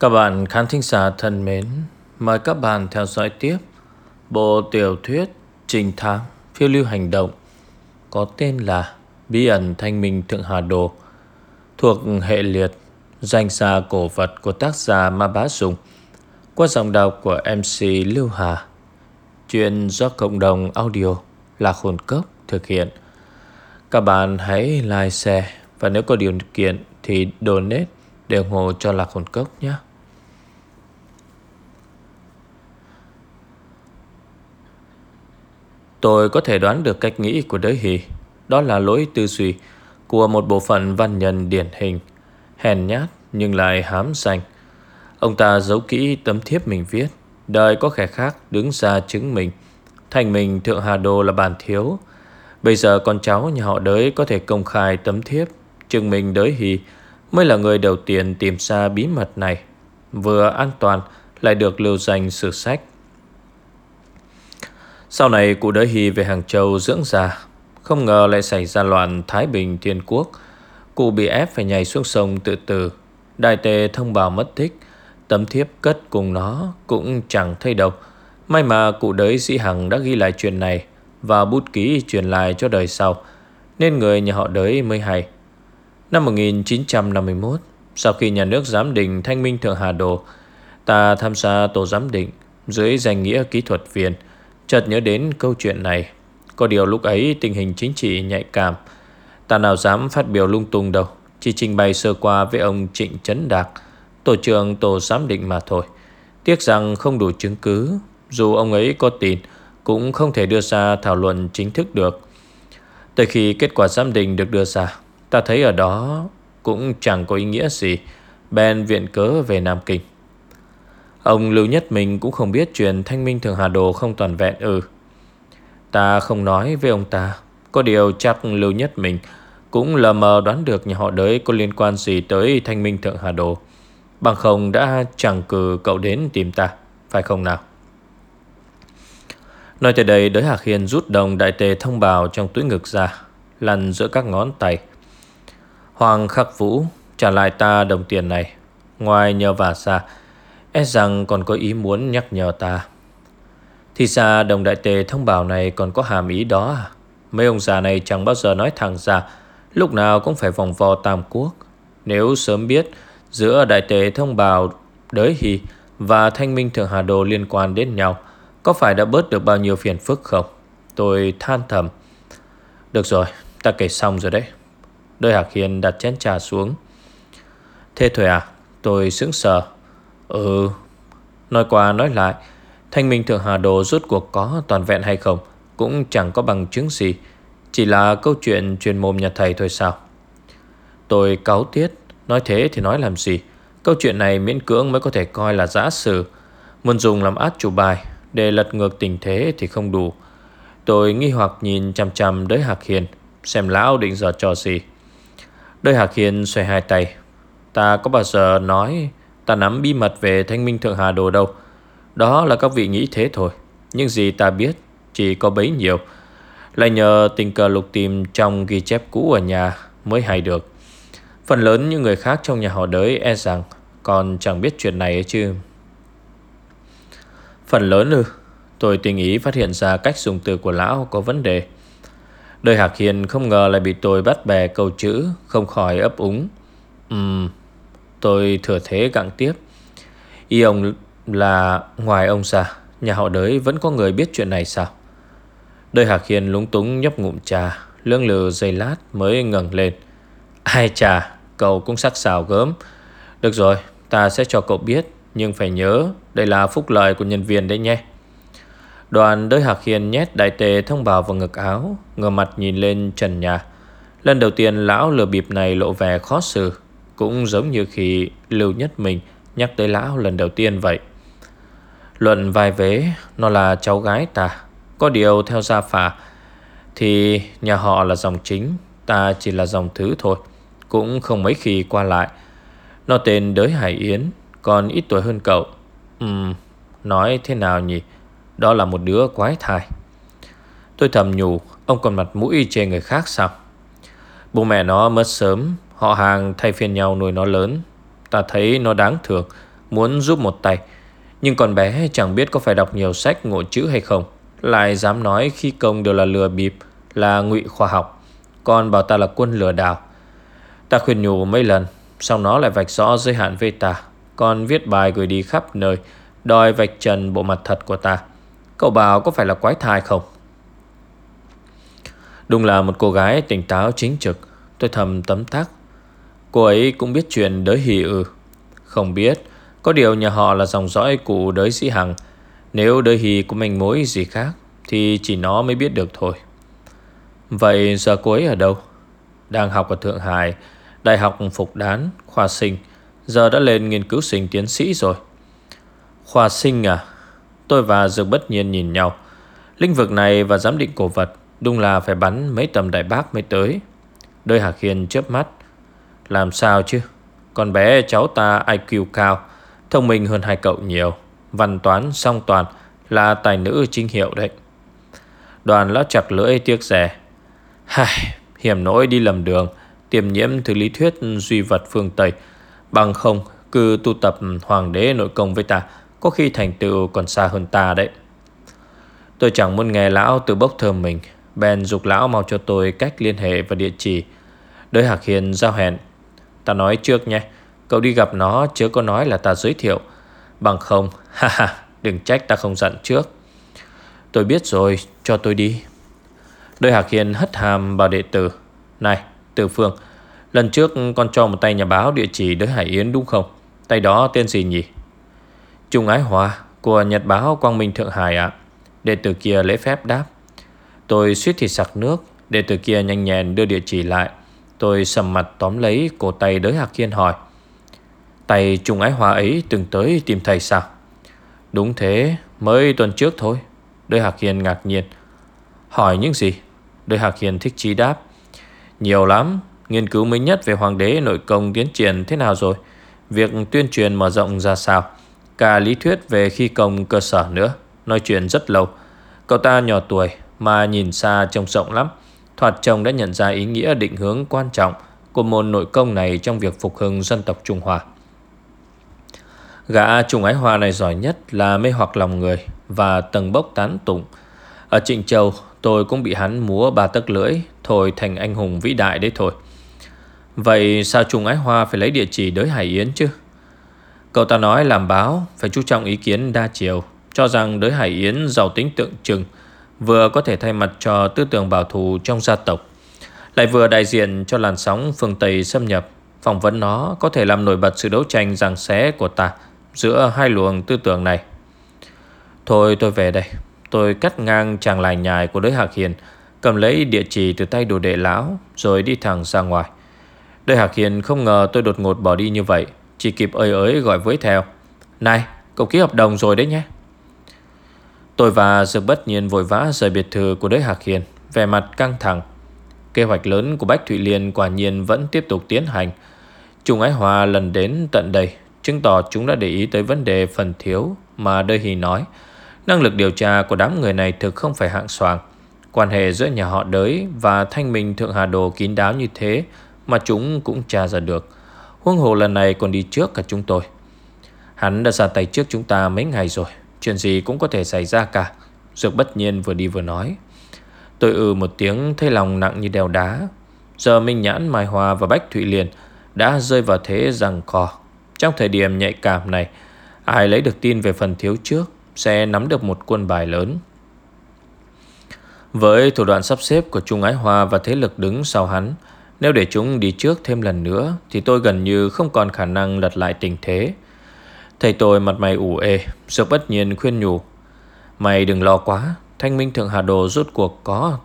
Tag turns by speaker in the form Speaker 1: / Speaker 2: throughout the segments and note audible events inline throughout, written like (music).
Speaker 1: Các bạn khán thính giả thân mến, mời các bạn theo dõi tiếp bộ tiểu thuyết Trình thám phiêu lưu hành động có tên là Bí ẩn thanh minh Thượng Hà Đồ thuộc hệ liệt danh gia cổ vật của tác giả Ma Bá Dùng qua giọng đọc của MC Lưu Hà. Chuyện do cộng đồng audio là hồn cốc thực hiện. Các bạn hãy like, share và nếu có điều kiện thì donate để ủng hộ cho Lạc Hồn Cốc nhé. Tôi có thể đoán được cách nghĩ của đới hì. Đó là lỗi tư duy Của một bộ phận văn nhân điển hình, Hèn nhát nhưng lại hám danh Ông ta giấu kỹ tấm thiếp mình viết, Đời có kẻ khác đứng ra chứng mình Thành mình Thượng Hà Đô là bàn thiếu. Bây giờ con cháu nhà họ đới có thể công khai tấm thiếp, Chứng minh đới hì Mới là người đầu tiên tìm ra bí mật này. Vừa an toàn, Lại được lưu danh sử sách sau này cụ đỡ Hy về Hàng Châu dưỡng già. Không ngờ lại xảy ra loạn Thái Bình Thiên Quốc. Cụ bị ép phải nhảy xuống sông tự tử. Đại tề thông báo mất tích. Tấm thiếp cất cùng nó Cũng chẳng thấy đâu. May mà cụ đới sĩ Hằng đã ghi lại chuyện này Và bút ký truyền lại cho đời sau, Nên người nhà họ đới mới hay. Năm 1951 Sau khi nhà nước giám định Thanh Minh Thượng Hà Đồ, Ta tham gia tổ giám định Dưới danh nghĩa kỹ thuật viên. Chợt nhớ đến câu chuyện này. Có điều lúc ấy tình hình chính trị nhạy cảm. Ta nào dám phát biểu lung tung đâu. Chỉ trình bày sơ qua với ông Trịnh Trấn Đạc. Tổ trưởng tổ giám định mà thôi. Tiếc rằng không đủ chứng cứ. Dù ông ấy có tin, Cũng không thể đưa ra thảo luận chính thức được. Tới khi kết quả giám định được đưa ra, Ta thấy ở đó Cũng chẳng có ý nghĩa gì. Ben viện cớ về Nam Kinh. Ông Lưu Nhất mình cũng không biết chuyện Thanh Minh Thường Hà Đồ không toàn vẹn ừ. Ta không nói với ông ta. Có điều chắc Lưu Nhất mình cũng lờ mờ đoán được nhà họ đới có liên quan gì tới Thanh Minh Thượng Hà Đồ. Bằng không đã chẳng cử cậu đến tìm ta, phải không nào? Nói tới đây đới Hạc Hiền rút đồng đại tề thông bào trong túi ngực ra, lăn giữa các ngón tay. Hoàng khắc vũ trả lại ta đồng tiền này. Ngoài nhờ vả xa E rằng còn có ý muốn nhắc nhở ta. Thì ra đồng đại tề thông báo này còn có hàm ý đó à? Mấy ông già này chẳng bao giờ nói thẳng ra, Lúc nào cũng phải vòng vò tam quốc. Nếu sớm biết, Giữa đại tề thông báo Đới hì và thanh minh thượng hà đồ liên quan đến nhau, Có phải đã bớt được bao nhiêu phiền phức không? Tôi than thầm. Được rồi, ta kể xong rồi đấy. Đôi Hạc Hiền đặt chén trà xuống. Thế thôi à Tôi sững sờ. Ừ Nói qua nói lại, Thanh minh thượng Hà Đồ rốt cuộc có toàn vẹn hay không Cũng chẳng có bằng chứng gì. Chỉ là câu chuyện truyền mồm nhà thầy thôi sao? Tôi cáo tiết, Nói thế thì nói làm gì? Câu chuyện này miễn cưỡng mới có thể coi là giả sử. Muốn dùng làm át chủ bài, Để lật ngược tình thế thì không đủ. Tôi nghi hoặc nhìn chằm chằm đới Hạc Hiền, Xem lão định giờ cho gì. Đới Hạc Hiền xoay hai tay. Ta có bao giờ nói Ta nắm bí mật về thanh minh thượng hà đồ đâu. Đó là các vị nghĩ thế thôi, Nhưng gì ta biết Chỉ có bấy nhiêu là nhờ tình cờ lục tìm trong ghi chép cũ ở nhà Mới hay được. Phần lớn những người khác trong nhà họ đới e rằng Còn chẳng biết chuyện này ấy chứ. Phần lớn ư? Tôi tình ý phát hiện ra cách dùng từ của lão có vấn đề. Đời Hạc Hiền không ngờ lại bị tôi bắt bè câu chữ Không khỏi ấp úng. Ừm Tôi thừa thế gặng tiếp. Y ông là ngoài ông ra, Nhà họ đới vẫn có người biết chuyện này sao? Đời Hạc Hiền lúng túng nhấp ngụm trà Lương lừ giây lát mới ngẩng lên. Ai trà Cậu cũng sắc sảo gớm. Được rồi, ta sẽ cho cậu biết, Nhưng phải nhớ, đây là phúc lợi của nhân viên đấy nhé. Đoàn đới Hạc Hiền nhét đại tề thông báo vào ngực áo Ngờ mặt nhìn lên trần nhà. Lần đầu tiên lão lừa bịp này lộ vẻ khó xử cũng giống như khi Lưu Nhất mình nhắc tới lão lần đầu tiên vậy. Luận vài vế, Nó là cháu gái ta. Có điều theo gia phả, Thì nhà họ là dòng chính, Ta chỉ là dòng thứ thôi. Cũng không mấy khi qua lại. Nó tên Đới Hải Yến, Còn ít tuổi hơn cậu. Ừm, Nói thế nào nhỉ? Đó là một đứa quái thai. Tôi thầm nhủ, Ông còn mặt mũi chê người khác sao? Bố mẹ nó mất sớm Họ hàng thay phiên nhau nuôi nó lớn. Ta thấy nó đáng thương, Muốn giúp một tay. Nhưng con bé chẳng biết có phải đọc nhiều sách ngộ chữ hay không. Lại dám nói khi công đều là lừa bịp, Là ngụy khoa học. Còn bảo ta là quân lừa đảo. Ta khuyên nhủ mấy lần Xong nó lại vạch rõ giới hạn với ta. Còn viết bài gửi đi khắp nơi, Đòi vạch trần bộ mặt thật của ta. Cậu bảo có phải là quái thai không? Đúng là một cô gái tỉnh táo chính trực. Tôi thầm tấm tắc. Cô ấy cũng biết chuyện đới hì ư. Không biết, Có điều nhà họ là dòng dõi cụ đới sĩ hằng. Nếu đới hì có manh mối gì khác, Thì chỉ nó mới biết được thôi. Vậy giờ cô ấy ở đâu? Đang học ở Thượng Hải, Đại học Phục Đán, Khoa sinh. Giờ đã lên nghiên cứu sinh tiến sĩ rồi. Khoa sinh à? Tôi và Dược bất nhiên nhìn nhau. Lĩnh vực này và giám định cổ vật Đúng là phải bắn mấy tầm đại bác mới tới. Đôi Hà Khiên chớp mắt. Làm sao chứ? Con bé cháu ta IQ cao Thông minh hơn hai cậu nhiều Văn toán song toàn Là tài nữ chính hiệu đấy. Đoàn lão chặt lưỡi tiếc rẻ. Hài, hiểm nỗi đi lầm đường Tiềm nhiễm thứ lý thuyết duy vật phương Tây. Bằng không Cứ tu tập hoàng đế nội công với ta Có khi thành tựu còn xa hơn ta đấy. Tôi chẳng muốn nghe lão từ bốc thơm mình Bèn dục lão mau cho tôi cách liên hệ và địa chỉ. Đới Hạc Hiền giao hẹn Ta nói trước nhé. Cậu đi gặp nó chứ có nói là ta giới thiệu. Bằng không, (laughs) Ha ha, Đừng trách ta không dặn trước. Tôi biết rồi, cho tôi đi. Đôi Hạc Hiền hất hàm bảo đệ tử. Này, Từ Phương, Lần trước con cho một tay nhà báo địa chỉ đới Hải Yến đúng không? Tay đó tên gì nhỉ? Trung Ái Hòa Của Nhật báo Quang Minh Thượng Hải ạ. Đệ tử kia lễ phép đáp. Tôi suýt thì sặc nước, Đệ tử kia nhanh nhẹn đưa địa chỉ lại. Tôi sầm mặt tóm lấy cổ tay đới Hạc Hiên hỏi, Tay Trung Ái Hòa ấy từng tới tìm thầy sao? Đúng thế, Mới tuần trước thôi, Đới Hạc Hiền ngạc nhiên. Hỏi những gì? Đới Hạc Hiền thích trí đáp, Nhiều lắm, Nghiên cứu mới nhất về hoàng đế nội công tiến triển thế nào rồi? Việc tuyên truyền mở rộng ra sao? Cả lý thuyết về khi công cơ sở nữa, Nói chuyện rất lâu. Cậu ta nhỏ tuổi mà nhìn xa trông rộng lắm. Thoạt chồng đã nhận ra ý nghĩa định hướng quan trọng Của môn nội công này trong việc phục hưng dân tộc Trung Hoa. Gã Trung Ái Hoa này giỏi nhất là mê hoặc lòng người Và tầng bốc tán tụng. Ở Trịnh Châu, tôi cũng bị hắn múa ba tấc lưỡi Thôi thành anh hùng vĩ đại đấy thôi. Vậy sao Trung Ái Hoa phải lấy địa chỉ đới Hải Yến chứ? Cậu ta nói làm báo, Phải chú trọng ý kiến đa chiều, Cho rằng đới Hải Yến giàu tính tượng trưng. Vừa có thể thay mặt cho tư tưởng bảo thủ trong gia tộc, Lại vừa đại diện cho làn sóng phương Tây xâm nhập, Phỏng vấn nó có thể làm nổi bật sự đấu tranh giằng xé của ta Giữa hai luồng tư tưởng này. Thôi, tôi về đây. Tôi cắt ngang chàng lài nhài của đới Hạc Hiền, Cầm lấy địa chỉ từ tay đồ đệ lão, Rồi đi thẳng ra ngoài. Đới Hạc Hiền không ngờ tôi đột ngột bỏ đi như vậy, Chỉ kịp ơi ới gọi với theo. Này, cậu ký hợp đồng rồi đấy nhé. Tôi và Dược bất nhiên vội vã rời biệt thự của đới Hạc Hiền vẻ mặt căng thẳng. Kế hoạch lớn của Bách Thụy Liên quả nhiên vẫn tiếp tục tiến hành. Trung Ái Hòa lần đến tận đây, Chứng tỏ chúng đã để ý tới vấn đề phần thiếu Mà đới Hì nói. Năng lực điều tra của đám người này thực không phải hạng soàng. Quan hệ giữa nhà họ đới Và thanh minh Thượng Hà Đồ kín đáo như thế Mà chúng cũng tra ra được. Huân hồ lần này còn đi trước cả chúng tôi. Hắn đã ra tay trước chúng ta mấy ngày rồi. Chuyện gì cũng có thể xảy ra cả. Dược bất nhiên vừa đi vừa nói. Tôi ừ một tiếng thấy lòng nặng như đèo đá. Giờ Minh Nhãn, Mai Hoa và Bách Thụy Liền Đã rơi vào thế rằng cò. Trong thời điểm nhạy cảm này Ai lấy được tin về phần thiếu trước Sẽ nắm được một quân bài lớn. Với thủ đoạn sắp xếp của Trung Ái Hoa Và thế lực đứng sau hắn Nếu để chúng đi trước thêm lần nữa Thì tôi gần như không còn khả năng lật lại tình thế. Thầy tôi mặt mày ủ ê Dược bất nhiên khuyên nhủ. Mày đừng lo quá, Thanh minh thượng Hà Đồ rút cuộc có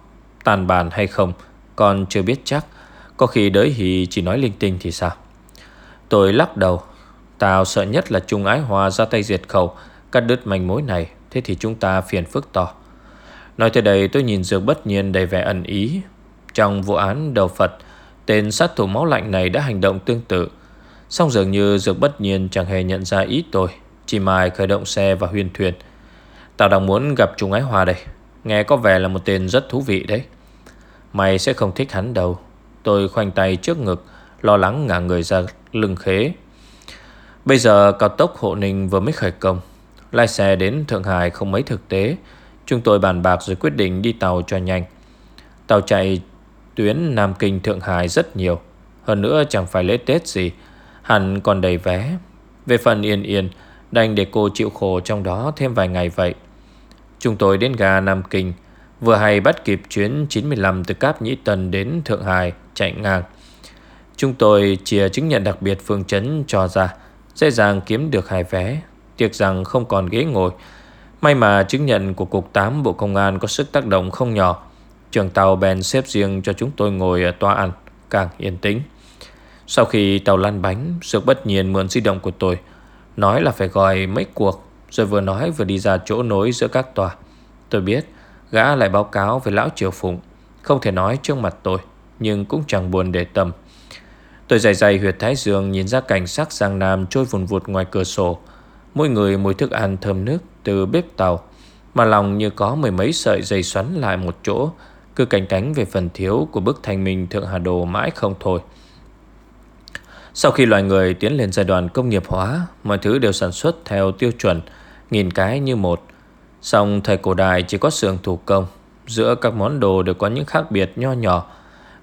Speaker 1: tàn bàn hay không Còn chưa biết chắc. Có khi đới hì chỉ nói linh tinh thì sao? Tôi lắc đầu. Tao sợ nhất là Trung Ái Hòa ra tay diệt khẩu, Cắt đứt manh mối này, Thế thì chúng ta phiền phức to. Nói tới đây tôi nhìn Dược bất nhiên đầy vẻ ẩn ý. Trong vụ án đầu Phật, Tên sát thủ máu lạnh này đã hành động tương tự. Xong dường như Dược bất nhiên chẳng hề nhận ra ý tôi, Chỉ mai khởi động xe và huyền thuyền Tao đang muốn gặp Trung Ái Hòa đây, Nghe có vẻ là một tên rất thú vị đấy. Mày sẽ không thích hắn đâu. Tôi khoanh tay trước ngực, Lo lắng ngả người ra lưng khế. Bây giờ cao tốc Hộ Ninh vừa mới khởi công Lai xe đến Thượng Hải không mấy thực tế. Chúng tôi bàn bạc rồi quyết định đi tàu cho nhanh. Tàu chạy tuyến Nam Kinh Thượng Hải rất nhiều, Hơn nữa chẳng phải lễ Tết gì. Hẳn còn đầy vé. Về phần Yên Yên, Đành để cô chịu khổ trong đó thêm vài ngày vậy. Chúng tôi đến ga Nam Kinh, Vừa hay bắt kịp chuyến 95 từ Cáp Nhĩ Tân đến Thượng Hải, chạy ngang. Chúng tôi chia chứng nhận đặc biệt phương chấn cho ra, Dễ dàng kiếm được hai vé. Tiếc rằng không còn ghế ngồi. May mà chứng nhận của Cục 8 Bộ Công an có sức tác động không nhỏ. Trường tàu bèn xếp riêng cho chúng tôi ngồi ở toa ăn Càng yên tĩnh. Sau khi tàu lăn bánh Dược bất nhiên mượn di động của tôi, Nói là phải gọi mấy cuộc, Rồi vừa nói vừa đi ra chỗ nối giữa các tòa. Tôi biết, Gã lại báo cáo với lão Triều Phụng, Không thể nói trước mặt tôi, Nhưng cũng chẳng buồn để tâm. Tôi dày dày huyệt thái dương Nhìn ra cảnh sắc Giang Nam trôi vùn vụt ngoài cửa sổ. Mỗi người mùi thức ăn thơm nước Từ bếp tàu, Mà lòng như có mười mấy sợi dây xoắn lại một chỗ, Cứ cánh cánh về phần thiếu Của bức thành minh Thượng Hà Đồ mãi không thôi. Sau khi loài người tiến lên giai đoạn công nghiệp hóa, Mọi thứ đều sản xuất theo tiêu chuẩn, Nghìn cái như một. Song thời cổ đại chỉ có xưởng thủ công, Giữa các món đồ đều có những khác biệt nho nhỏ.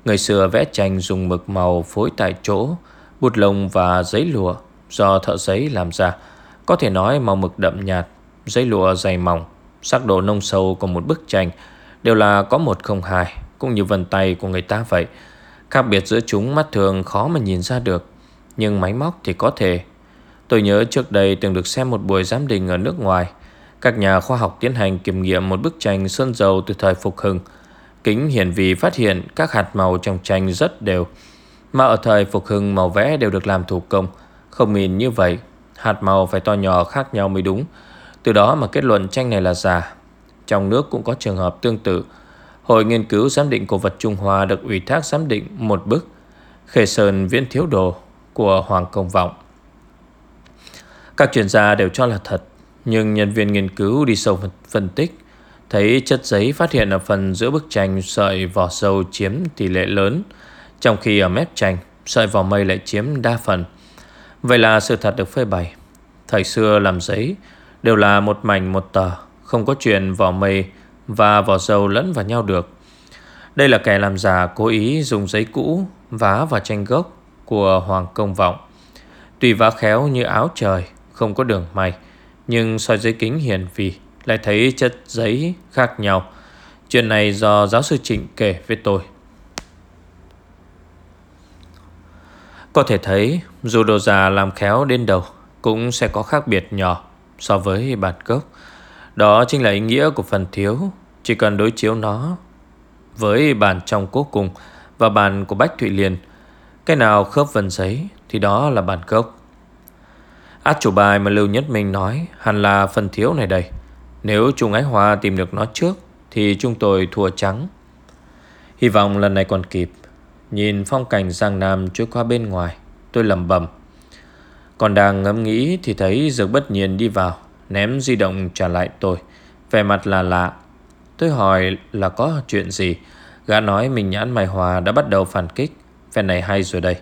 Speaker 1: Người xưa vẽ tranh dùng mực màu phối tại chỗ, Bút lông và giấy lụa Do thợ giấy làm ra. Có thể nói màu mực đậm nhạt, Giấy lụa dày mỏng, Sắc độ nông sâu của một bức tranh Đều là có một không hai, Cũng như vân tay của người ta vậy. Khác biệt giữa chúng mắt thường khó mà nhìn ra được. Nhưng máy móc thì có thể Tôi nhớ trước đây từng được xem một buổi giám định ở nước ngoài các nhà khoa học tiến hành kiểm nghiệm một bức tranh sơn dầu từ thời phục hưng. Kính hiển vi phát hiện các hạt màu trong tranh rất đều. Mà ở thời phục hưng màu vẽ đều được làm thủ công. Không nhìn như vậy, hạt màu phải to nhỏ khác nhau mới đúng. Từ đó mà kết luận tranh này là giả. Trong nước cũng có trường hợp tương tự. Hội nghiên cứu giám định cổ vật Trung Hoa được ủy thác giám định một bức Khề Sơn Viễn Thiếu Đồ của Hoàng Công Vọng. Các chuyên gia đều cho là thật, nhưng nhân viên nghiên cứu đi sâu phân tích, Thấy chất giấy phát hiện ở phần giữa bức tranh sợi vỏ sâu chiếm tỷ lệ lớn, Trong khi ở mép tranh, sợi vỏ mây lại chiếm đa phần. Vậy là sự thật được phơi bày. Thời xưa làm giấy đều là một mảnh một tờ, Không có chuyện vỏ mây và vỏ dầu lẫn vào nhau được. Đây là kẻ làm giả cố ý dùng giấy cũ vá vào tranh gốc của Hoàng Công Vọng. Tuy vá khéo như áo trời, Không có đường may, nhưng soi dưới kính hiển vi Lại thấy chất giấy khác nhau. Chuyện này do giáo sư Trịnh kể với tôi. Có thể thấy, Dù đồ già làm khéo đến đầu Cũng sẽ có khác biệt nhỏ So với bản gốc. Đó chính là ý nghĩa của phần thiếu, Chỉ cần đối chiếu nó Với bản trong cuối cùng Và bản của Bách Thụy Liên cái nào khớp vần giấy Thì đó là bản gốc Át chủ bài mà Lưu Nhất Minh nói hẳn là phần thiếu này đây. Nếu Trung Ái Hoa tìm được nó trước thì chúng tôi thua trắng. Hy vọng lần này còn kịp. Nhìn phong cảnh Giang Nam trôi qua bên ngoài, tôi lầm bầm. Còn đang ngẫm nghĩ thì thấy Dược bất nhiên đi vào, ném di động trả lại tôi. Vẻ mặt là lạ. Tôi hỏi là có chuyện gì. Gã nói mình nhãn mày hòa đã bắt đầu phản kích. Phen này hay rồi đây.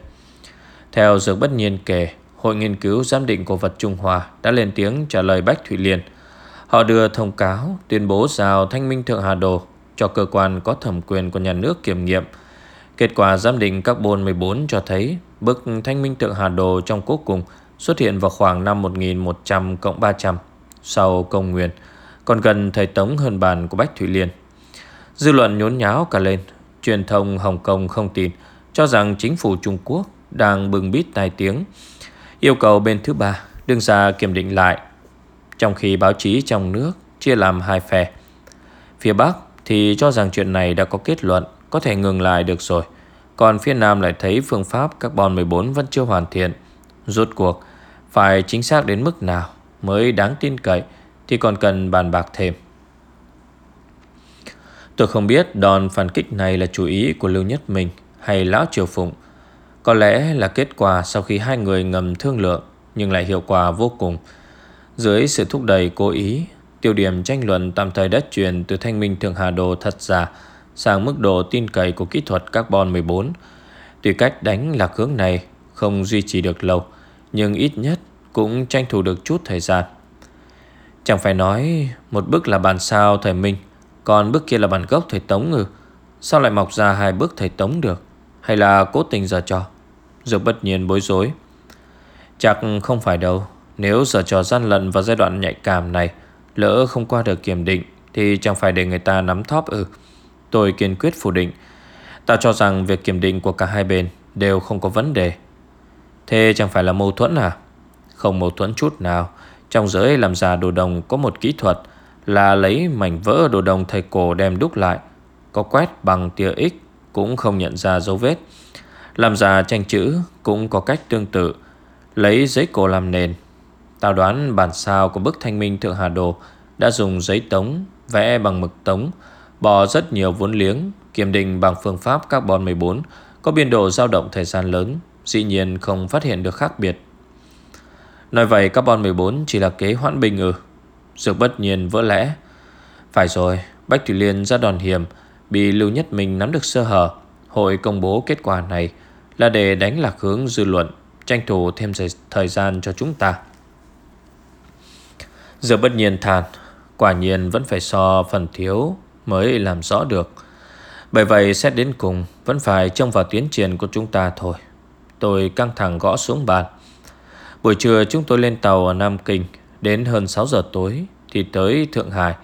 Speaker 1: Theo Dược bất nhiên kể, Hội nghiên cứu giám định cổ vật Trung Hoa đã lên tiếng trả lời Bách Thụy Liên. Họ đưa thông cáo tuyên bố giao Thanh Minh Thượng Hà Đồ cho cơ quan có thẩm quyền của nhà nước kiểm nghiệm. Kết quả giám định carbon 14 cho thấy bức Thanh Minh Thượng Hà Đồ trong cuối cùng xuất hiện vào khoảng năm 1100 cộng 300 sau công nguyên, còn gần thời tống hơn bàn của Bách Thụy Liên. Dư luận nhốn nháo cả lên, truyền thông Hồng Kông không tin, cho rằng chính phủ Trung Quốc đang bừng bít tai tiếng, Yêu cầu bên thứ ba đương ra kiểm định lại, Trong khi báo chí trong nước chia làm hai phe. Phía Bắc thì cho rằng chuyện này đã có kết luận, Có thể ngừng lại được rồi. Còn phía Nam lại thấy phương pháp carbon 14 vẫn chưa hoàn thiện. Rốt cuộc, Phải chính xác đến mức nào Mới đáng tin cậy Thì còn cần bàn bạc thêm. Tôi không biết đòn phản kích này là chủ ý của Lưu Nhất Minh hay Lão Triều Phụng có lẽ là kết quả sau khi hai người ngầm thương lượng nhưng lại hiệu quả vô cùng. Dưới sự thúc đẩy cố ý, tiêu điểm tranh luận tạm thời đất chuyển từ thanh minh thượng hà đồ thật giả sang mức độ tin cậy của kỹ thuật carbon 14. Tuy cách đánh lạc hướng này không duy trì được lâu, nhưng ít nhất Cũng tranh thủ được chút thời gian Chẳng phải nói Một bức là bàn sao thời Minh Còn bức kia là bàn gốc thời Tống ngừ Sao lại mọc ra hai bức thời Tống được hay là cố tình giờ trò, Dược bất nhiên bối rối. Chắc không phải đâu. Nếu giờ trò gian lận vào giai đoạn nhạy cảm này Lỡ không qua được kiểm định Thì chẳng phải để người ta nắm thóp ừ Tôi kiên quyết phủ định. Ta cho rằng việc kiểm định của cả hai bên Đều không có vấn đề. Thế chẳng phải là mâu thuẫn à? Không mâu thuẫn chút nào. Trong giới làm giả đồ đồng có một kỹ thuật Là lấy mảnh vỡ đồ đồng thầy cổ đem đúc lại Có quét bằng tia X. Cũng không nhận ra dấu vết. Làm giả tranh chữ Cũng có cách tương tự. Lấy giấy cổ làm nền. Tao đoán bản sao của bức thanh minh Thượng Hà Đồ Đã dùng giấy tống Vẽ bằng mực tống, Bỏ rất nhiều vốn liếng, Kiểm định bằng phương pháp carbon 14 Có biên độ dao động thời gian lớn, Dĩ nhiên không phát hiện được khác biệt. Nói vậy carbon 14 chỉ là kế hoãn bình ư? Dược bất nhiên vỡ lẽ. Phải rồi, Bách Thủy Liên ra đòn hiểm Bị Lưu Nhất Minh nắm được sơ hở, Hội công bố kết quả này Là để đánh lạc hướng dư luận, Tranh thủ thêm thời gian cho chúng ta. Giờ bất nhiên than Quả nhiên vẫn phải so phần thiếu Mới làm rõ được. Bởi vậy xét đến cùng, Vẫn phải trông vào tiến triển của chúng ta thôi. Tôi căng thẳng gõ xuống bàn. Buổi trưa chúng tôi lên tàu ở Nam Kinh, Đến hơn 6 giờ tối Thì tới Thượng Hải.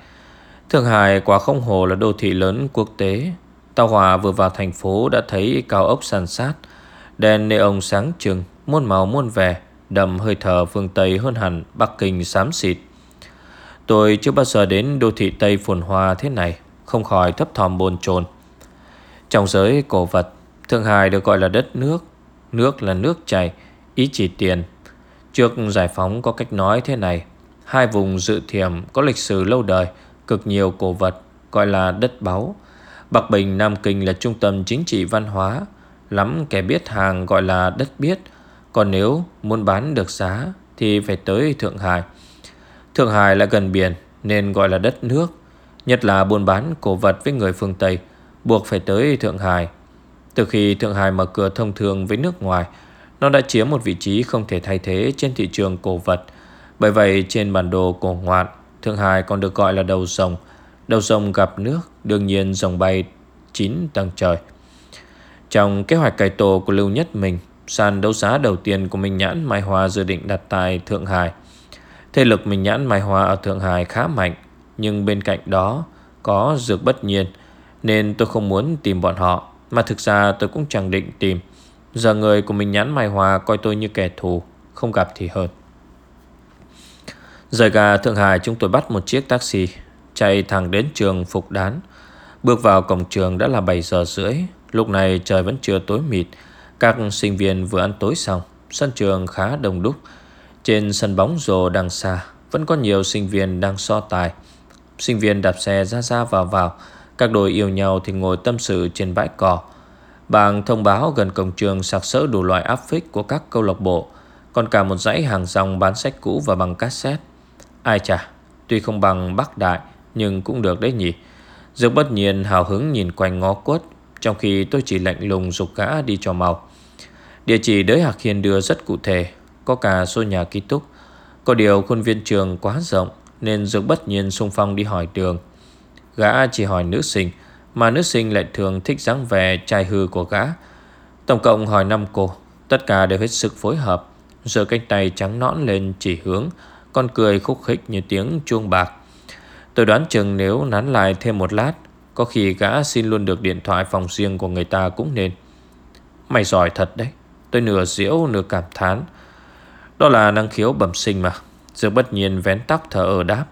Speaker 1: Thượng Hải quả không hồ là đô thị lớn quốc tế. Tàu hòa vừa vào thành phố Đã thấy cao ốc sàn sát, Đèn neon sáng trưng, Muôn màu muôn vẻ, Đậm hơi thở phương Tây hơn hẳn Bắc Kinh xám xịt. Tôi chưa bao giờ đến đô thị Tây phồn hoa thế này, Không khỏi thấp thòm bồn chồn. Trong giới cổ vật, Thượng Hải được gọi là đất nước. Nước là nước chảy, Ý chỉ tiền. Trước giải phóng có cách nói thế này, Hai vùng dự thiểm có lịch sử lâu đời Cực nhiều cổ vật Gọi là đất báu. Bắc Bình Nam Kinh là trung tâm chính trị văn hóa. Lắm kẻ biết hàng gọi là đất biết. Còn nếu muốn bán được giá Thì phải tới Thượng Hải. Thượng Hải là gần biển Nên gọi là đất nước. Nhất là buôn bán cổ vật với người phương Tây Buộc phải tới Thượng Hải. Từ khi Thượng Hải mở cửa thông thường với nước ngoài, nó đã chiếm một vị trí không thể thay thế trên thị trường cổ vật. Bởi vậy trên bản đồ cổ ngoạn, Thượng Hải còn được gọi là đầu rồng. Đầu rồng gặp nước, đương nhiên rồng bay chín tầng trời. Trong kế hoạch cải tổ của Lưu Nhất Mình, sàn đấu giá đầu tiên của Minh Nhãn Mai Hoa dự định đặt tại Thượng Hải. Thế lực Minh Nhãn Mai Hoa ở Thượng Hải khá mạnh, nhưng bên cạnh đó có dược bất nhiên, nên tôi không muốn tìm bọn họ. Mà thực ra tôi cũng chẳng định tìm Giờ người của mình nhãn Mai Hoa coi tôi như kẻ thù Không gặp thì hơn Rời gà Thượng Hải, chúng tôi bắt một chiếc taxi Chạy thẳng đến trường Phục Đán. Bước vào cổng trường đã là 7 giờ rưỡi. Lúc này trời vẫn chưa tối mịt. Các sinh viên vừa ăn tối xong, Sân trường khá đông đúc. Trên sân bóng rồ đằng xa, Vẫn có nhiều sinh viên đang so tài. Sinh viên đạp xe ra ra vào vào. Các đôi yêu nhau thì ngồi tâm sự trên bãi cỏ. Bảng thông báo gần cổng trường sạc sỡ đủ loại áp phích của các câu lạc bộ. Còn cả một dãy hàng dòng bán sách cũ và bằng cassette. Ai chà, tuy không bằng Bắc Đại nhưng cũng được đấy nhỉ. Dược bất nhiên hào hứng nhìn quanh ngó quất Trong khi tôi chỉ lạnh lùng dục gã đi cho màu Địa chỉ đới Hạc Hiền đưa rất cụ thể Có cả số nhà ký túc. Có điều khuôn viên trường quá rộng Nên Dược bất nhiên xung phong đi hỏi đường. Gã chỉ hỏi nữ sinh Mà nữ sinh lại thường thích dáng vẻ trai hư của gã. Tổng cộng hỏi năm cô Tất cả đều hết sức phối hợp. Giờ cánh tay trắng nõn lên chỉ hướng con cười khúc khích như tiếng chuông bạc. Tôi đoán chừng nếu nán lại thêm một lát Có khi gã xin luôn được điện thoại phòng riêng của người ta cũng nên. Mày giỏi thật đấy Tôi nửa diễu nửa cảm thán. Đó là năng khiếu bẩm sinh mà Giờ bất nhiên vén tóc thở ở đáp.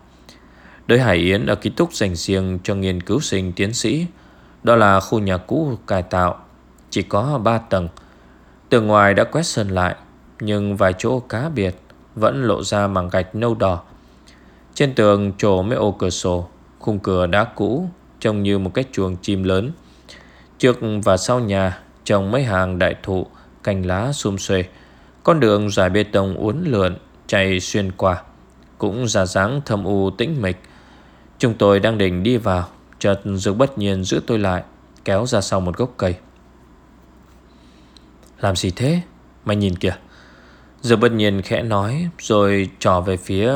Speaker 1: Đới Hải Yến ở ký túc dành riêng cho nghiên cứu sinh tiến sĩ. Đó là khu nhà cũ cải tạo, chỉ có 3 tầng. Từ ngoài đã quét sơn lại, nhưng vài chỗ cá biệt vẫn lộ ra mảng gạch nâu đỏ. Trên tường trổ mấy ô cửa sổ, khung cửa đá cũ trông như một cái chuồng chim lớn. Trước và sau nhà trồng mấy hàng đại thụ, cành lá xum xuê. Con đường dài bê tông uốn lượn chạy xuyên qua, cũng ra dáng thâm u tĩnh mịch Chúng tôi đang định đi vào Chợt Dược bất nhiên giữ tôi lại Kéo ra sau một gốc cây Làm gì thế Mày nhìn kìa Giờ bất nhiên khẽ nói, Rồi trò về phía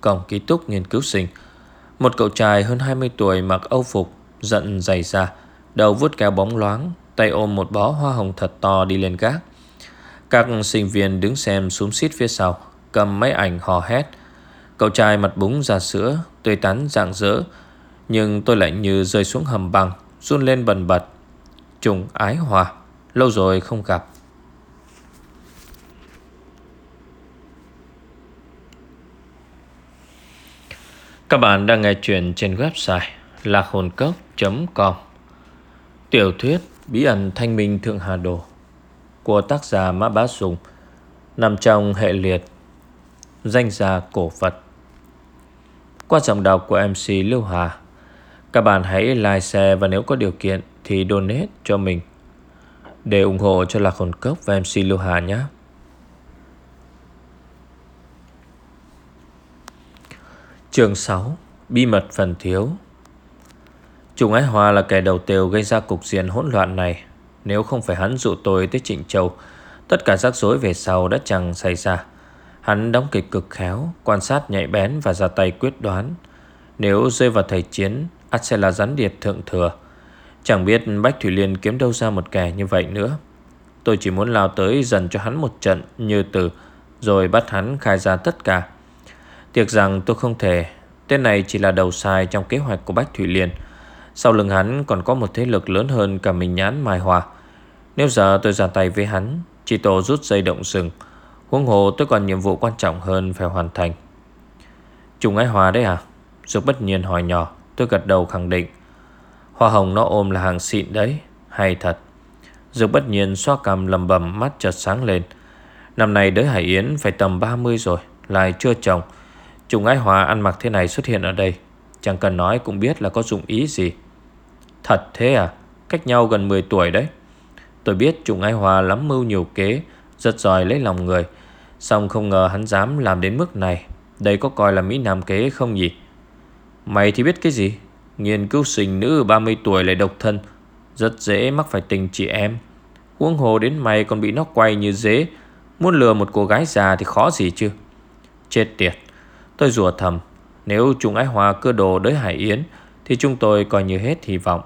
Speaker 1: cổng ký túc nghiên cứu sinh. Một cậu trai hơn 20 tuổi mặc âu phục, Giận dày ra, Đầu vuốt kéo bóng loáng, Tay ôm một bó hoa hồng thật to đi lên gác. Các sinh viên đứng xem xuống xít phía sau, Cầm máy ảnh hò hét. Cậu trai mặt búng ra sữa, Tươi tắn, rạng rỡ, Nhưng tôi lại như rơi xuống hầm băng, Run lên bần bật. Trùng ái hòa, Lâu rồi không gặp. Các bạn đang nghe chuyện trên website lạc hồn cốc.com Tiểu thuyết Bí ẩn Thanh Minh Thượng Hà Đồ của tác giả Mã Bá Sùng nằm trong hệ liệt Danh gia cổ Phật. Qua giọng đọc của MC Lưu Hà Các bạn hãy like, share và nếu có điều kiện thì donate cho mình. Để ủng hộ cho Lạc Hồn Cốc và MC Lưu Hà nhé. Chương 6 Bí mật phần thiếu. Trùng Ái Hòa là kẻ đầu tiêu gây ra cục diện hỗn loạn này. Nếu không phải hắn dụ tôi tới Trịnh Châu, Tất cả rắc rối về sau đã chẳng xảy ra. Hắn đóng kịch cực khéo, Quan sát nhạy bén và ra tay quyết đoán. Nếu rơi vào thời chiến, ắt sẽ là rắn điệt thượng thừa. Chẳng biết Bách Thủy Liên kiếm đâu ra một kẻ như vậy nữa. Tôi chỉ muốn lao tới dần cho hắn một trận như từ, Rồi bắt hắn khai ra tất cả. Tiếc rằng tôi không thể. Tên này chỉ là đầu sai trong kế hoạch của Bách Thủy Liên. Sau lưng hắn còn có một thế lực lớn hơn cả mình nhãn Mai Hòa. Nếu giờ tôi ra tay với hắn, Chỉ tổ rút dây động rừng Huống hồ tôi còn nhiệm vụ quan trọng hơn phải hoàn thành. Trùng ái hòa đấy à? Dược bất nhiên hỏi nhỏ, Tôi gật đầu khẳng định. Hoa hồng nó ôm là hàng xịn đấy, Hay thật. Dược bất nhiên xoa cầm lầm bầm, mắt chợt sáng lên. Năm nay đới Hải Yến phải tầm 30 rồi, Lại chưa chồng Trùng ái hòa ăn mặc thế này xuất hiện ở đây, Chẳng cần nói cũng biết là có dụng ý gì. Thật thế à? Cách nhau gần 10 tuổi đấy. Tôi biết Trùng ái hòa lắm mưu nhiều kế, Rất giỏi lấy lòng người Xong không ngờ hắn dám làm đến mức này. Đây có coi là Mỹ Nam kế không gì? Mày thì biết cái gì? Nghiên cứu sinh nữ 30 tuổi lại độc thân, Rất dễ mắc phải tình chị em. Huống hồ đến mày còn bị nó quay như dế, Muốn lừa một cô gái già thì khó gì chứ. Chết tiệt. Tôi rủa thầm, Nếu chúng ái hòa cơ đồ đới Hải Yến, Thì chúng tôi coi như hết hy vọng.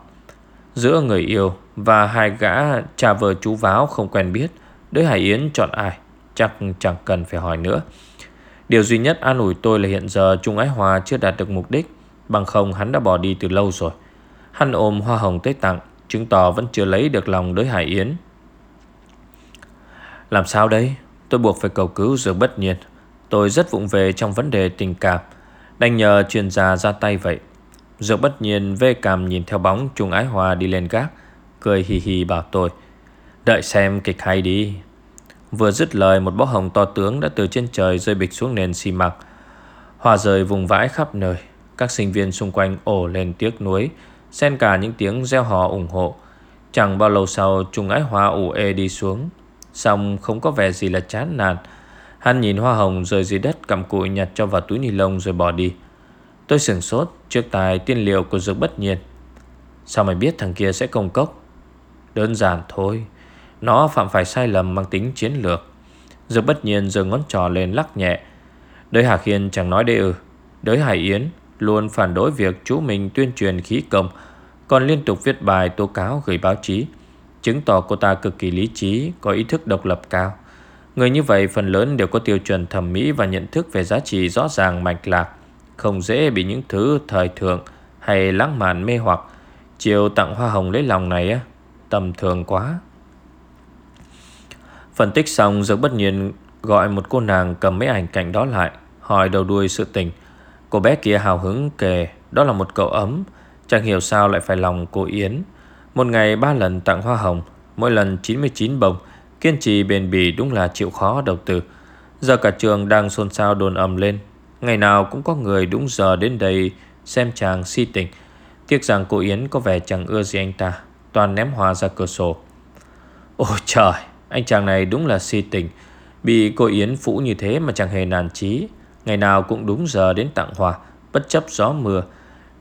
Speaker 1: Giữa người yêu Và hai gã cha vợ chú váo không quen biết, Đới Hải Yến chọn ai? Chắc chẳng cần phải hỏi nữa. Điều duy nhất an ủi tôi là hiện giờ Trung Ái Hòa chưa đạt được mục đích, Bằng không hắn đã bỏ đi từ lâu rồi. Hắn ôm hoa hồng tới tặng, Chứng tỏ vẫn chưa lấy được lòng đới Hải Yến. Làm sao đây? Tôi buộc phải cầu cứu giờ bất nhiên. Tôi rất vụng về trong vấn đề tình cảm. Đành nhờ chuyên gia ra tay vậy. Dược bất nhiên vê cảm nhìn theo bóng Trung Ái Hòa đi lên gác, Cười hì hì bảo tôi, Đợi xem kịch hay đi. Vừa dứt lời, một bó hồng to tướng Đã từ trên trời rơi bịch xuống nền xi măng Hòa rời vùng vãi khắp nơi. Các sinh viên xung quanh ổ lên tiếc nuối, Xen cả những tiếng reo hò ủng hộ. Chẳng bao lâu sau, Trung Ái Hòa ủ ê đi xuống. Xong không có vẻ gì là chán nản Hắn nhìn hoa hồng rơi dưới đất cầm cụi nhặt cho vào túi ni lông rồi bỏ đi. Tôi sửng sốt trước tài tiên liệu của dược bất nhiên. Sao mày biết thằng kia sẽ công cốc? Đơn giản thôi. Nó phạm phải sai lầm mang tính chiến lược. Dược bất nhiên giơ ngón trò lên lắc nhẹ. Đới Hà Khiên chẳng nói đê ư. Đới Hải Yến luôn phản đối việc chú mình tuyên truyền khí công, còn liên tục viết bài tố cáo gửi báo chí, chứng tỏ cô ta cực kỳ lý trí, có ý thức độc lập cao. Người như vậy phần lớn đều có tiêu chuẩn thẩm mỹ và nhận thức về giá trị rõ ràng mạch lạc, không dễ bị những thứ thời thượng hay lãng mạn mê hoặc. Chiều tặng hoa hồng lấy lòng này á, tầm thường quá. Phân tích xong Dược bất nhiên gọi một cô nàng cầm mấy ảnh cạnh đó lại, hỏi đầu đuôi sự tình. Cô bé kia hào hứng kể đó là một cậu ấm, chẳng hiểu sao lại phải lòng cô Yến. Một ngày ba lần tặng hoa hồng, mỗi lần 99 bông, Kiên trì bền bỉ đúng là chịu khó đầu tư. Giờ cả trường đang xôn xao đồn ầm lên. Ngày nào cũng có người đúng giờ đến đây Xem chàng si tình. Tiếc rằng cô Yến có vẻ chẳng ưa gì anh ta, Toàn ném hoa ra cửa sổ. Ôi trời, Anh chàng này đúng là si tình. Bị cô Yến phũ như thế mà chẳng hề nản chí. Ngày nào cũng đúng giờ đến tặng hoa, Bất chấp gió mưa.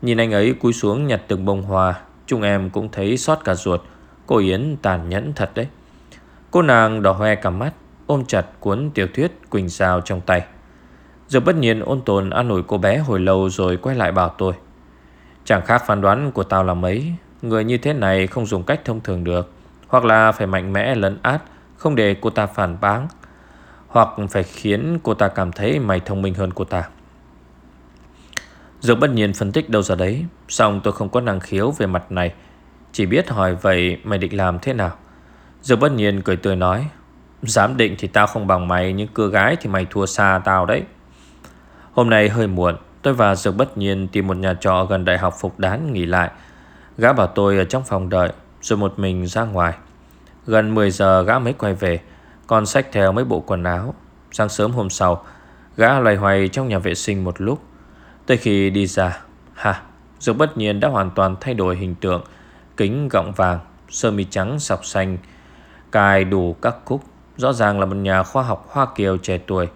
Speaker 1: Nhìn anh ấy cúi xuống nhặt từng bông hoa, Chúng em cũng thấy xót cả ruột. Cô Yến tàn nhẫn thật đấy. Cô nàng đỏ hoe cả mắt ôm chặt cuốn tiểu thuyết Quỳnh Giao trong tay. Rồi bất nhiên ôn tồn an ủi cô bé hồi lâu rồi quay lại bảo tôi. Chẳng khác phán đoán của tao là mấy. Người như thế này không dùng cách thông thường được. Hoặc là phải mạnh mẽ lấn át, không để cô ta phản báng. Hoặc phải khiến cô ta cảm thấy mày thông minh hơn cô ta. Dược bất nhiên phân tích đâu ra đấy Xong tôi không có năng khiếu về mặt này Chỉ biết hỏi vậy mày định làm thế nào Dược bất nhiên cười tươi nói, Dám định thì tao không bằng mày, Nhưng cưa gái thì mày thua xa tao đấy. Hôm nay hơi muộn, Tôi và Dược bất nhiên tìm một nhà trọ Gần đại học Phục Đán nghỉ lại. Gã bảo tôi ở trong phòng đợi, Rồi một mình ra ngoài. Gần 10 giờ, gã mới quay về, Còn xách theo mấy bộ quần áo. Sáng sớm hôm sau, Gã loay hoay trong nhà vệ sinh một lúc. Tới khi đi ra, Ha, Dược bất nhiên đã hoàn toàn thay đổi hình tượng, Kính gọng vàng, Sơ mi trắng sọc xanh Cài đủ các khúc, Rõ ràng là một nhà khoa học Hoa Kiều trẻ tuổi,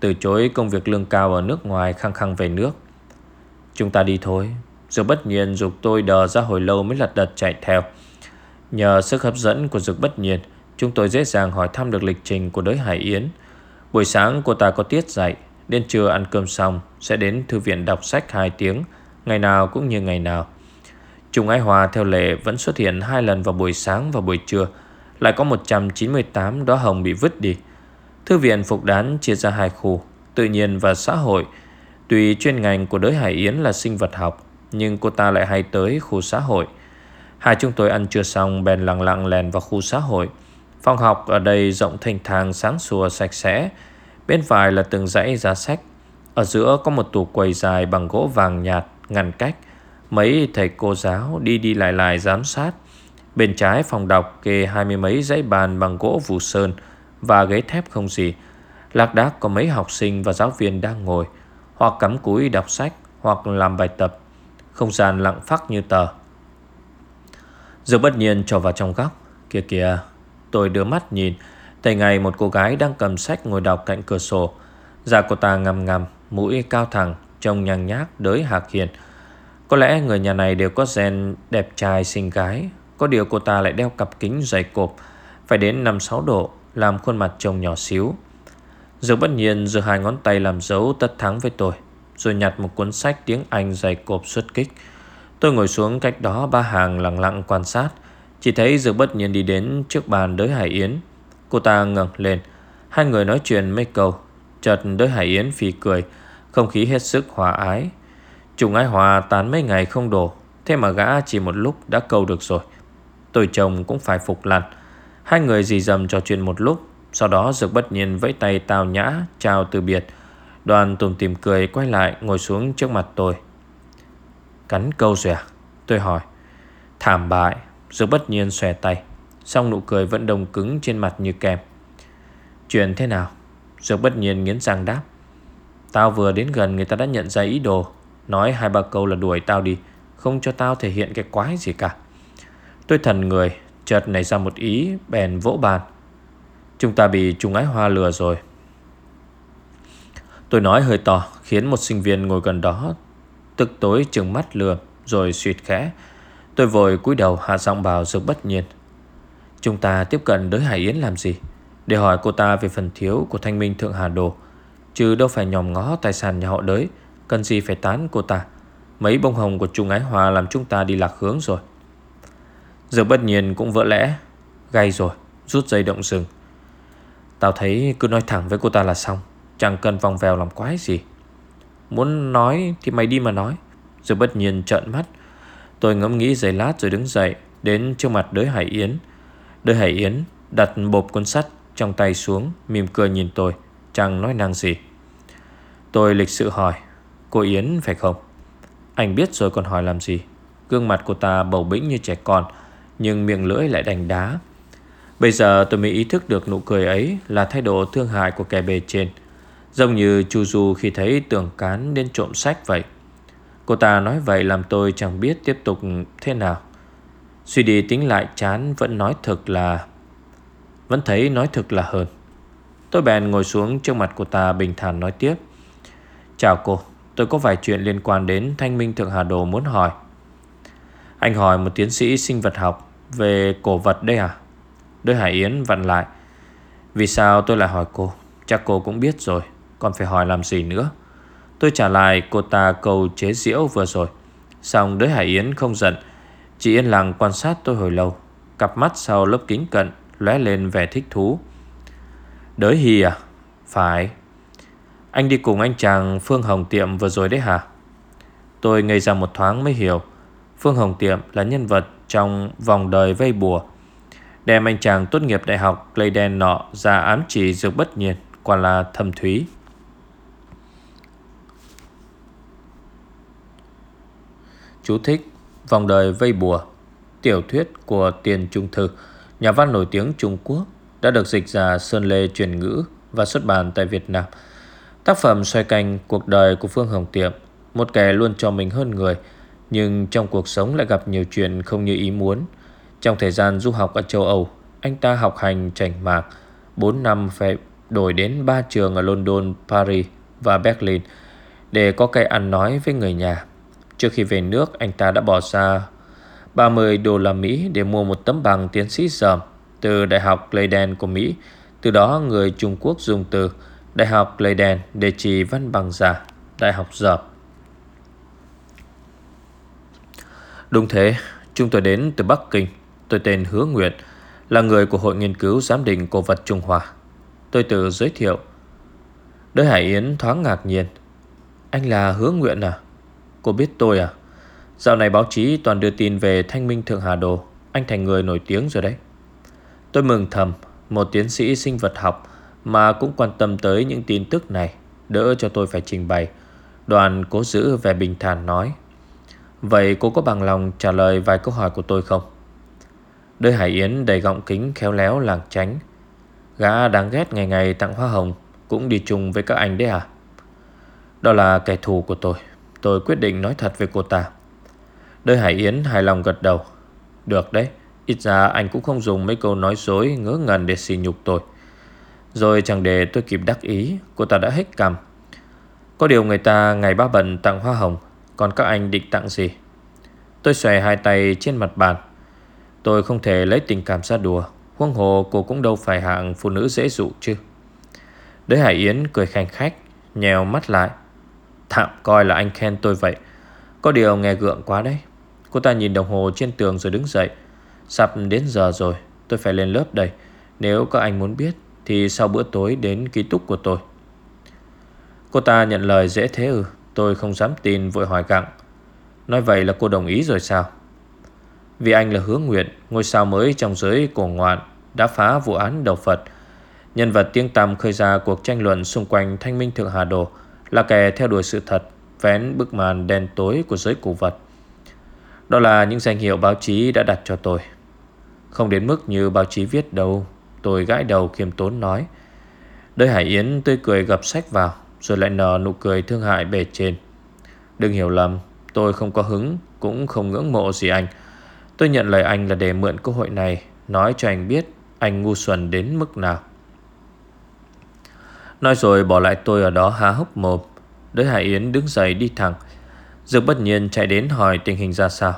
Speaker 1: Từ chối công việc lương cao ở nước ngoài khăng khăng về nước. Chúng ta đi thôi. Dược bất nhiên dục tôi đờ ra hồi lâu mới lật đật chạy theo. Nhờ sức hấp dẫn của Dược bất nhiên, Chúng tôi dễ dàng hỏi thăm được lịch trình của đới Hải Yến. Buổi sáng cô ta có tiết dạy Đến trưa ăn cơm xong, Sẽ đến thư viện đọc sách 2 tiếng, Ngày nào cũng như ngày nào. Trung Ái Hòa theo lệ vẫn xuất hiện hai lần vào buổi sáng và buổi trưa lại có 198 đóa hồng bị vứt đi. Thư viện phục đán chia ra hai khu, Tự nhiên và xã hội. Tùy chuyên ngành của đới Hải Yến là sinh vật học, Nhưng cô ta lại hay tới khu xã hội. Hai chúng tôi ăn trưa xong, Bèn lặng lặng lèn vào khu xã hội. Phòng học ở đây rộng thanh thang, sáng sủa, sạch sẽ. Bên phải là từng dãy giá sách. Ở giữa có một tủ quầy dài bằng gỗ vàng nhạt, ngăn cách. Mấy thầy cô giáo đi đi lại lại giám sát. Bên trái phòng đọc kê hai mươi mấy dãy bàn bằng gỗ vù sơn Và ghế thép không gì. Lạc đác có mấy học sinh và giáo viên đang ngồi, Hoặc cắm cúi đọc sách, Hoặc làm bài tập. Không gian lặng phắc như tờ. Dược bất nhiên cho vào trong góc. Kìa kìa, Tôi đưa mắt nhìn. Thấy ngày một cô gái đang cầm sách ngồi đọc cạnh cửa sổ. Da cô ta ngầm ngầm Mũi cao thẳng, Trông nhàng nhác, đới hạc hiền. Có lẽ người nhà này đều có gen đẹp trai xinh gái. Có điều cô ta lại đeo cặp kính dày cộp, Phải đến 5-6 độ, Làm khuôn mặt trông nhỏ xíu. Dược bất nhiên giơ hai ngón tay làm dấu tất thắng với tôi, Rồi nhặt một cuốn sách tiếng Anh dày cộp xuất kích. Tôi ngồi xuống cách đó, ba hàng lặng lặng quan sát. Chỉ thấy Dược bất nhiên đi đến trước bàn đới Hải Yến. Cô ta ngẩng lên. Hai người nói chuyện mấy câu. Chợt đới Hải Yến phì cười. Không khí hết sức hòa ái. Trùng ái hòa tán mấy ngày không đổ. Thế mà gã chỉ một lúc đã câu được rồi. Tôi chồng cũng phải phục lặn. Hai người dì dầm trò chuyện một lúc, Sau đó Dược bất nhiên vẫy tay tào nhã, Chào từ biệt. Đoàn tùm tìm cười quay lại ngồi xuống trước mặt tôi. Cắn câu rồi à? Tôi hỏi. Thảm bại. Dược bất nhiên xòe tay. Xong nụ cười vẫn đồng cứng trên mặt như kèm Chuyện thế nào? Dược bất nhiên nghiến răng đáp. Tao vừa đến gần người ta đã nhận ra ý đồ. Nói hai ba câu là đuổi tao đi, Không cho tao thể hiện cái quái gì cả. Tôi thần người, Chợt nảy ra một ý bèn vỗ bàn. Chúng ta bị trùng ái hoa lừa rồi. Tôi nói hơi to, Khiến một sinh viên ngồi gần đó Tức tối trừng mắt lừa Rồi suyệt khẽ. Tôi vội cúi đầu hạ giọng bảo sự bất nhiên. Chúng ta tiếp cận đới Hải Yến làm gì? Để hỏi cô ta về phần thiếu của thanh minh Thượng Hà Đồ. Chứ đâu phải nhòm ngó tài sản nhà họ đới, Cần gì phải tán cô ta? Mấy bông hồng của Trung Ái Hòa làm chúng ta đi lạc hướng rồi. Giờ bất nhiên cũng vỡ lẽ, Gay rồi, Rút dây động rừng. Tao thấy cứ nói thẳng với cô ta là xong, Chẳng cần vòng vèo làm quái gì. Muốn nói thì mày đi mà nói. Rồi bất nhiên trợn mắt. Tôi ngẫm nghĩ giày lát rồi đứng dậy, Đến trước mặt đới Hải Yến. Đới Hải Yến đặt bộp cuốn sắt trong tay xuống, Mỉm cười nhìn tôi, Chẳng nói năng gì. Tôi lịch sự hỏi, Cô Yến phải không? Anh biết rồi còn hỏi làm gì. Gương mặt của ta bầu bĩnh như trẻ con nhưng miệng lưỡi lại đành đá. Bây giờ tôi mới ý thức được nụ cười ấy Là thái độ thương hại của kẻ bề trên, Giống như Chu Du khi thấy tưởng cán nên trộm sách vậy. Cô ta nói vậy làm tôi chẳng biết tiếp tục thế nào. Suy đi tính lại, chán vẫn nói thực là, Vẫn thấy nói thực là hơn. Tôi bèn ngồi xuống trước mặt cô ta bình thản nói tiếp. Chào cô, Tôi có vài chuyện liên quan đến Thanh minh Thượng Hà Đồ muốn hỏi. Anh hỏi một tiến sĩ sinh vật học. Về cổ vật đây à? Đôi Hải Yến vặn lại. Vì sao tôi lại hỏi cô? Chắc cô cũng biết rồi, Còn phải hỏi làm gì nữa? Tôi trả lại cô ta câu chế diễu vừa rồi. Xong đới Hải Yến không giận. Chỉ yên lặng quan sát tôi hồi lâu, Cặp mắt sau lớp kính cận lóe lên vẻ thích thú. Đới Hi à? Phải. Anh đi cùng anh chàng Phương Hồng Tiệm vừa rồi đấy hả? Tôi ngây ra một thoáng mới hiểu. Phương Hồng Tiệm là nhân vật Trong vòng đời vây bùa, Đem anh chàng tốt nghiệp đại học Clayden nọ ra ám chỉ dược bất nhiên, Quả là thầm thúy. Chú thích Vòng đời vây bùa, Tiểu thuyết của Tiền Trung Thư, Nhà văn nổi tiếng Trung Quốc, Đã được dịch ra Sơn Lê truyền ngữ Và xuất bản tại Việt Nam. Tác phẩm xoay canh cuộc đời của Phương Hồng Tiệm, Một kẻ luôn cho mình hơn người nhưng trong cuộc sống lại gặp nhiều chuyện không như ý muốn Trong thời gian du học ở châu Âu Anh ta học hành trành mạc 4 năm phải đổi đến 3 trường ở London, Paris và Berlin Để có cái ăn nói với người nhà Trước khi về nước anh ta đã bỏ ra 30 đô la Mỹ để mua một tấm bằng tiến sĩ dởm từ Đại học Leiden của Mỹ. Từ đó người Trung Quốc dùng từ Đại học Leiden để chỉ văn bằng giả, Đại học dởm. Đúng thế, chúng tôi đến từ Bắc Kinh. Tôi tên Hứa Nguyệt, là người của Hội Nghiên cứu Giám định Cổ vật Trung Hoa. Tôi tự giới thiệu. Đới Hải Yến thoáng ngạc nhiên. Anh là Hứa Nguyện à? Cô biết tôi à? Dạo này báo chí toàn đưa tin về Thanh Minh Thượng Hà Đồ Anh thành người nổi tiếng rồi đấy Tôi mừng thầm Một tiến sĩ sinh vật học Mà cũng quan tâm tới những tin tức này Đỡ cho tôi phải trình bày Đoàn cố giữ vẻ bình thản nói Vậy cô có bằng lòng trả lời vài câu hỏi của tôi không? Đôi Hải Yến đầy gọng kính khéo léo làng tránh Gã đáng ghét ngày ngày tặng hoa hồng, Cũng đi chung với các anh đấy à? Đó là kẻ thù của tôi Tôi quyết định nói thật với cô ta Đôi Hải Yến hài lòng gật đầu Được đấy, Ít ra anh cũng không dùng mấy câu nói dối Ngớ ngẩn để xì nhục tôi Rồi chẳng để tôi kịp đắc ý, Cô ta đã hết cằm. Có điều người ta ngày ba bận tặng hoa hồng còn các anh định tặng gì? Tôi xòe hai tay trên mặt bàn. Tôi không thể lấy tình cảm ra đùa. Huông hồ cô cũng đâu phải hạng phụ nữ dễ dụ chứ. Đới Hải Yến cười khanh khách, Nhèo mắt lại. Tạm coi là anh khen tôi vậy. Có điều nghe gượng quá đấy. Cô ta nhìn đồng hồ trên tường rồi đứng dậy. Sắp đến giờ rồi, Tôi phải lên lớp đây. Nếu các anh muốn biết, Thì sau bữa tối đến ký túc của tôi. Cô ta nhận lời dễ thế ư? Tôi không dám tin vội hỏi gặng. Nói vậy là cô đồng ý rồi sao? Vì anh là hứa nguyện, Ngôi sao mới trong giới cổ ngoạn Đã phá vụ án đầu Phật. Nhân vật tiếng tăm khơi ra cuộc tranh luận Xung quanh thanh minh thượng Hà Đồ Là kẻ theo đuổi sự thật, Vén bức màn đen tối của giới cổ vật. Đó là những danh hiệu báo chí đã đặt cho tôi. Không đến mức như báo chí viết đâu, Tôi gãi đầu kiêm tốn nói. Đới Hải Yến tươi cười gập sách vào. Rồi lại nở nụ cười thương hại bề trên. Đừng hiểu lầm, Tôi không có hứng, Cũng không ngưỡng mộ gì anh. Tôi nhận lời anh là để mượn cơ hội này, Nói cho anh biết anh ngu xuẩn đến mức nào. Nói rồi bỏ lại tôi ở đó há hốc mồm. Đới Hải Yến đứng dậy đi thẳng. Dược bất nhiên chạy đến hỏi tình hình ra sao.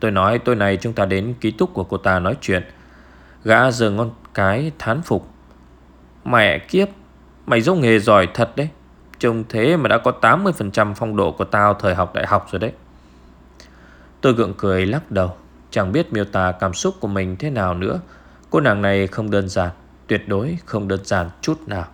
Speaker 1: Tôi nói tối nay chúng ta đến ký túc của cô ta nói chuyện. Gã giờ ngon cái thán phục. Mẹ kiếp, Mày giống nghề giỏi thật đấy. Trông thế mà đã có 80% phong độ của tao thời học đại học rồi đấy. Tôi gượng cười lắc đầu, Chẳng biết miêu tả cảm xúc của mình thế nào nữa. Cô nàng này không đơn giản, Tuyệt đối không đơn giản chút nào.